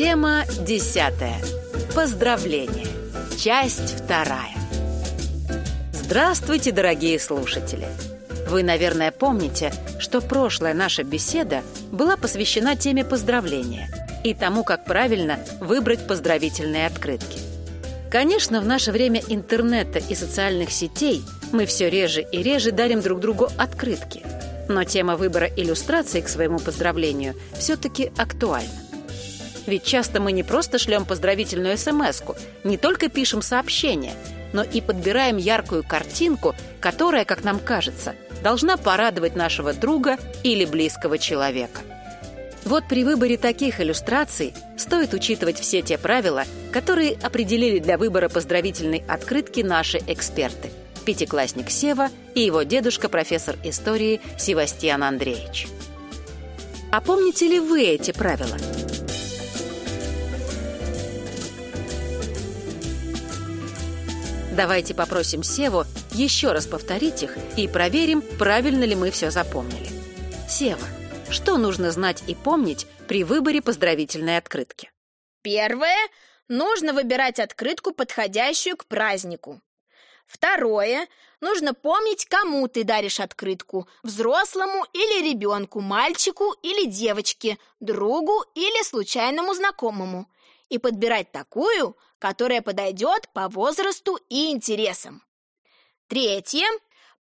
Тема десятая. Поздравление. Часть вторая. Здравствуйте, дорогие слушатели! Вы, наверное, помните, что прошлая наша беседа была посвящена теме поздравления и тому, как правильно выбрать поздравительные открытки. Конечно, в наше время интернета и социальных сетей мы все реже и реже дарим друг другу открытки. Но тема выбора иллюстраций к своему поздравлению все-таки актуальна. Ведь часто мы не просто шлем поздравительную смс не только пишем сообщения, но и подбираем яркую картинку, которая, как нам кажется, должна порадовать нашего друга или близкого человека. Вот при выборе таких иллюстраций стоит учитывать все те правила, которые определили для выбора поздравительной открытки наши эксперты. Пятиклассник Сева и его дедушка, профессор истории Севастьян Андреевич. А помните ли вы эти правила? Давайте попросим Севу еще раз повторить их и проверим, правильно ли мы все запомнили. Сева, что нужно знать и помнить при выборе поздравительной открытки? Первое. Нужно выбирать открытку, подходящую к празднику. Второе. Нужно помнить, кому ты даришь открытку. Взрослому или ребенку, мальчику или девочке, другу или случайному знакомому. И подбирать такую, которая подойдет по возрасту и интересам. Третье.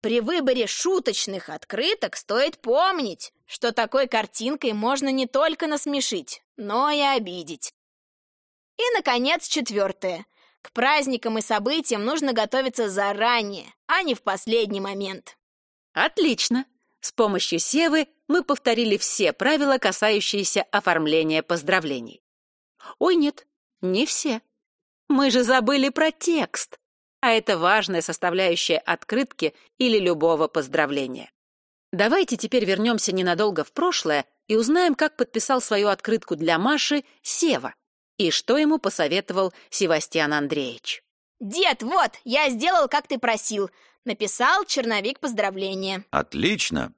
При выборе шуточных открыток стоит помнить, что такой картинкой можно не только насмешить, но и обидеть. И, наконец, четвертое. К праздникам и событиям нужно готовиться заранее, а не в последний момент. Отлично! С помощью Севы мы повторили все правила, касающиеся оформления поздравлений. Ой, нет, не все. Мы же забыли про текст а это важная составляющая открытки или любого поздравления. Давайте теперь вернемся ненадолго в прошлое и узнаем, как подписал свою открытку для Маши Сева и что ему посоветовал Севастьян Андреевич. «Дед, вот, я сделал, как ты просил. Написал черновик поздравления». «Отлично.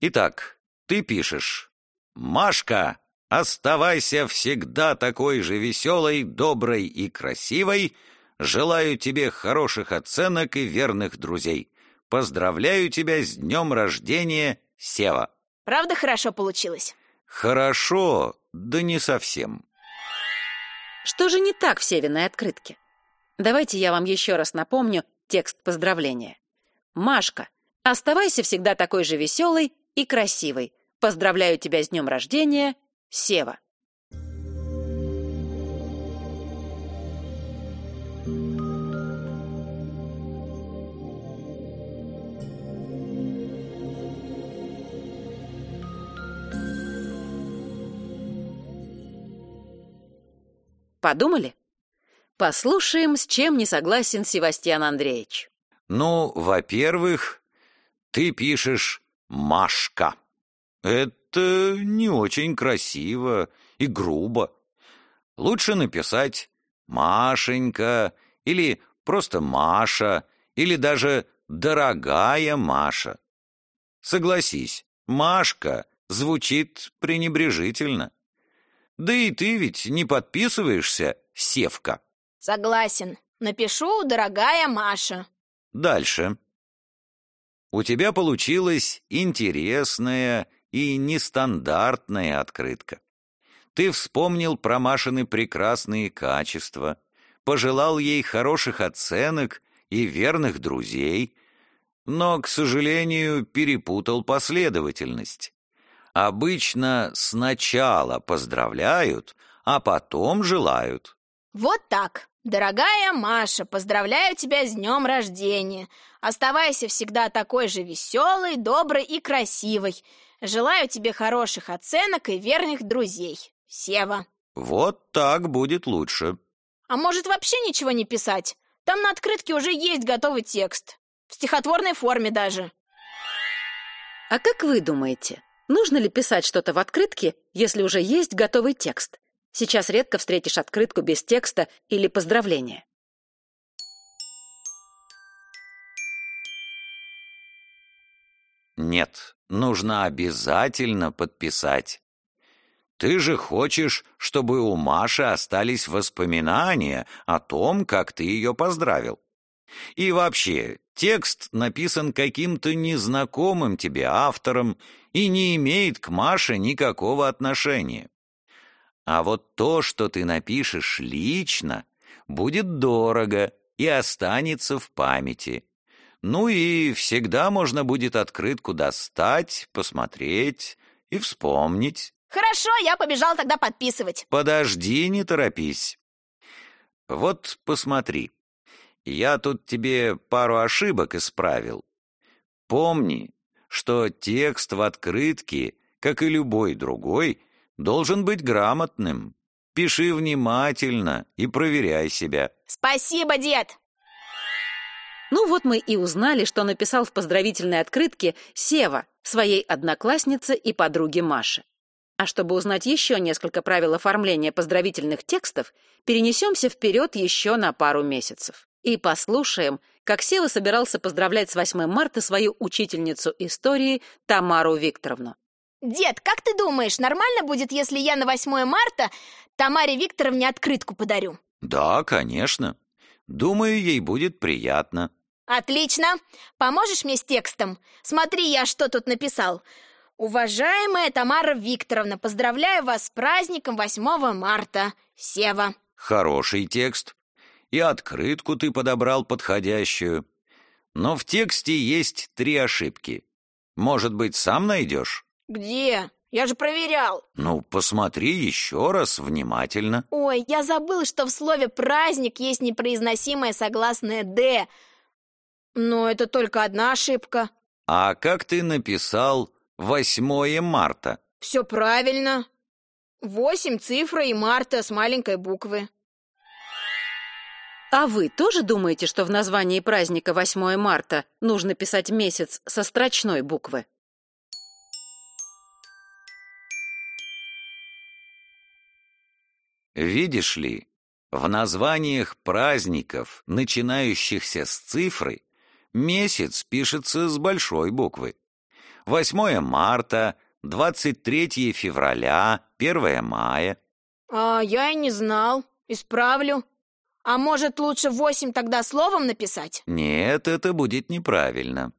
Итак, ты пишешь. Машка, оставайся всегда такой же веселой, доброй и красивой, Желаю тебе хороших оценок и верных друзей. Поздравляю тебя с днем рождения, Сева. Правда хорошо получилось? Хорошо, да не совсем. Что же не так в Севиной открытке? Давайте я вам еще раз напомню текст поздравления. Машка, оставайся всегда такой же веселой и красивой. Поздравляю тебя с днем рождения, Сева. Подумали? Послушаем, с чем не согласен Севастьян Андреевич. Ну, во-первых, ты пишешь «Машка». Это не очень красиво и грубо. Лучше написать «Машенька» или просто «Маша» или даже «Дорогая Маша». Согласись, «Машка» звучит пренебрежительно. Да и ты ведь не подписываешься, Севка. Согласен. Напишу, дорогая Маша. Дальше. У тебя получилась интересная и нестандартная открытка. Ты вспомнил про Машины прекрасные качества, пожелал ей хороших оценок и верных друзей, но, к сожалению, перепутал последовательность. Обычно сначала поздравляют, а потом желают. Вот так. Дорогая Маша, поздравляю тебя с днем рождения. Оставайся всегда такой же веселой, доброй и красивой. Желаю тебе хороших оценок и верных друзей. Сева. Вот так будет лучше. А может вообще ничего не писать? Там на открытке уже есть готовый текст. В стихотворной форме даже. А как вы думаете, Нужно ли писать что-то в открытке, если уже есть готовый текст? Сейчас редко встретишь открытку без текста или поздравления. Нет, нужно обязательно подписать. Ты же хочешь, чтобы у Маши остались воспоминания о том, как ты ее поздравил. И вообще, текст написан каким-то незнакомым тебе автором и не имеет к Маше никакого отношения. А вот то, что ты напишешь лично, будет дорого и останется в памяти. Ну и всегда можно будет открытку достать, посмотреть и вспомнить. Хорошо, я побежал тогда подписывать. Подожди, не торопись. Вот посмотри. Я тут тебе пару ошибок исправил. Помни, что текст в открытке, как и любой другой, должен быть грамотным. Пиши внимательно и проверяй себя. Спасибо, дед. Ну вот мы и узнали, что написал в поздравительной открытке Сева своей однокласснице и подруге Маше. А чтобы узнать еще несколько правил оформления поздравительных текстов, перенесемся вперед еще на пару месяцев и послушаем, как Сева собирался поздравлять с 8 марта свою учительницу истории Тамару Викторовну. Дед, как ты думаешь, нормально будет, если я на 8 марта Тамаре Викторовне открытку подарю? Да, конечно. Думаю, ей будет приятно. Отлично. Поможешь мне с текстом? Смотри, я что тут написал. Уважаемая Тамара Викторовна, поздравляю вас с праздником 8 марта. Сева. Хороший текст и открытку ты подобрал подходящую. Но в тексте есть три ошибки. Может быть, сам найдешь? Где? Я же проверял. Ну, посмотри еще раз внимательно. Ой, я забыл, что в слове «праздник» есть непроизносимое согласное «д». Но это только одна ошибка. А как ты написал 8 марта? Все правильно. Восемь цифра и марта с маленькой буквы. А вы тоже думаете, что в названии праздника 8 марта нужно писать месяц со строчной буквы? Видишь ли, в названиях праздников, начинающихся с цифры, месяц пишется с большой буквы. 8 марта, 23 февраля, 1 мая. А я и не знал. Исправлю. А может, лучше восемь тогда словом написать? Нет, это будет неправильно.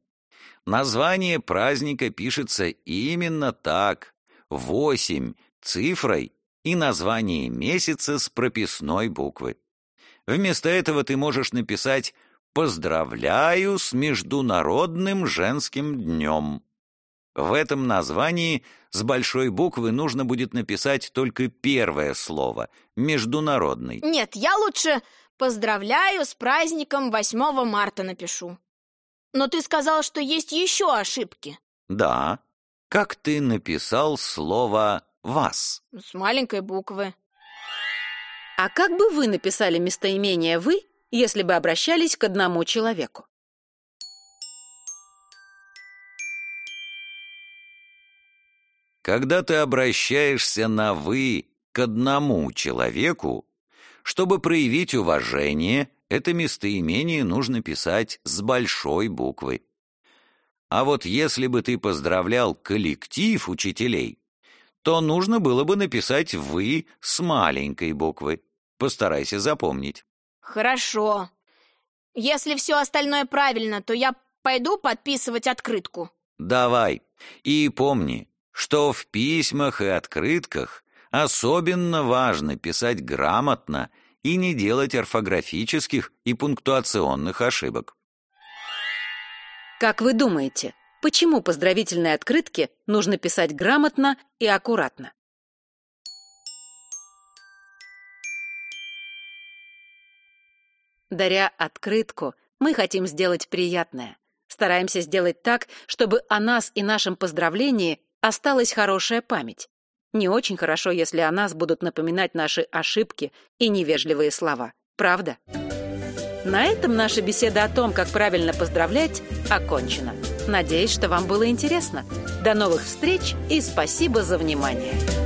Название праздника пишется именно так. Восемь цифрой и название месяца с прописной буквы. Вместо этого ты можешь написать «Поздравляю с Международным женским днем». В этом названии с большой буквы нужно будет написать только первое слово «международный». Нет, я лучше «поздравляю с праздником 8 марта» напишу. Но ты сказал, что есть еще ошибки. Да. Как ты написал слово «вас»? С маленькой буквы. А как бы вы написали местоимение «вы», если бы обращались к одному человеку? Когда ты обращаешься на «вы» к одному человеку, чтобы проявить уважение, это местоимение нужно писать с большой буквы. А вот если бы ты поздравлял коллектив учителей, то нужно было бы написать «вы» с маленькой буквы. Постарайся запомнить. Хорошо. Если все остальное правильно, то я пойду подписывать открытку. Давай. И помни, что в письмах и открытках особенно важно писать грамотно и не делать орфографических и пунктуационных ошибок. Как вы думаете, почему поздравительные открытки нужно писать грамотно и аккуратно? Даря открытку, мы хотим сделать приятное. Стараемся сделать так, чтобы о нас и нашем поздравлении осталась хорошая память. Не очень хорошо, если о нас будут напоминать наши ошибки и невежливые слова. Правда? На этом наша беседа о том, как правильно поздравлять, окончена. Надеюсь, что вам было интересно. До новых встреч и спасибо за внимание.